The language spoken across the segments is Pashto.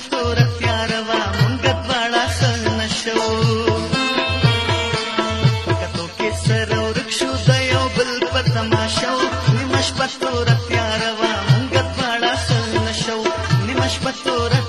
شپه توره تیاره وه مونږ دواړه ښه نه شو په کتو کې سره ورک شو د یو بل په تماشا و نیمه شپه توره تیاره وه مونږ دواړه ښه نه شو نیمه شپه توره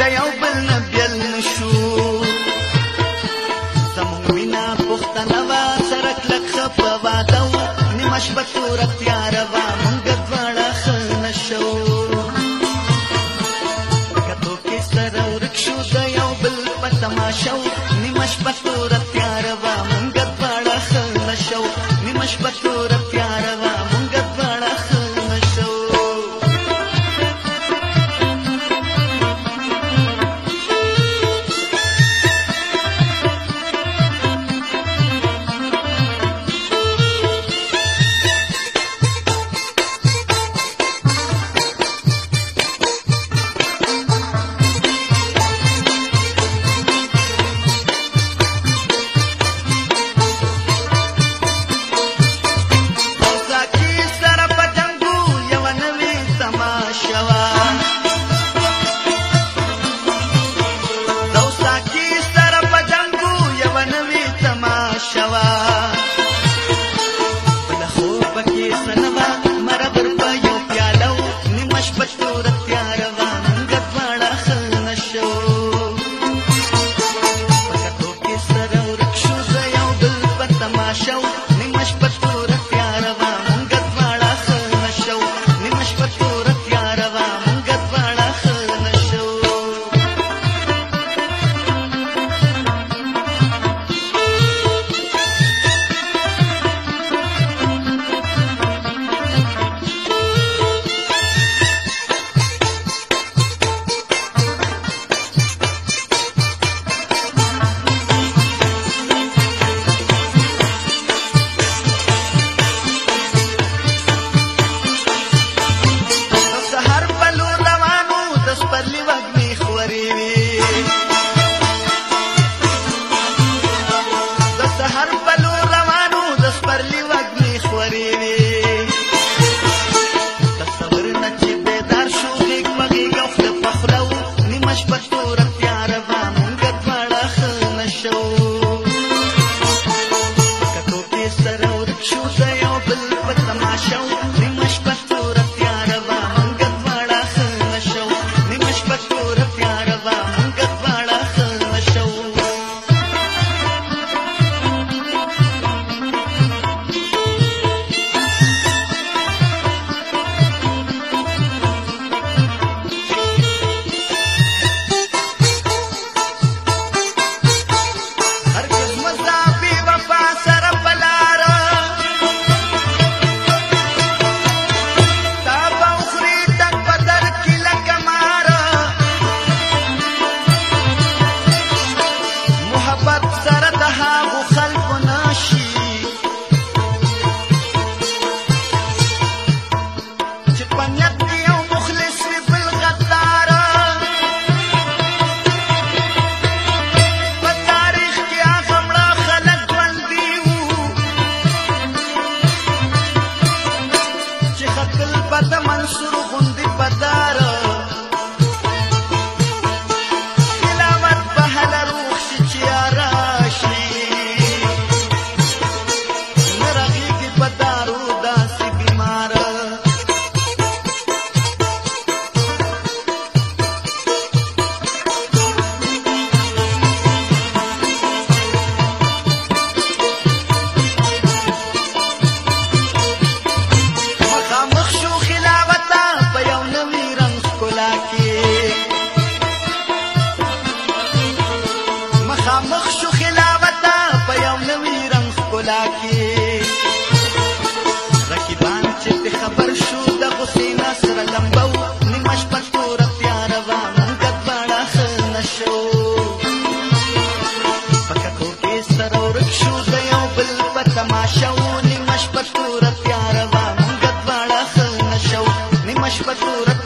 د یو بل نه بیل نشو زموږ وینا پښتنه وا سره کلک خپه واده وه نیمه شپه توره تیاره وه موږ دواړه ښه نه شو که توکې سره ورک شو د یو بل په تماشه وو نیمه شپه توره تیاره وه موږ دواړه ښه نه شو نیمه شپه توره تیاره وه chão. لا کې رقیبان چې خبر شو د حسین سره لمبو نیمش پر تور تیار وا مونږ بڑا خنشو پکا کو کې سره ورک شو د یو بل په تماشا نیمش پر تور تیار وا مونږ بڑا خنشو نیمش پر تور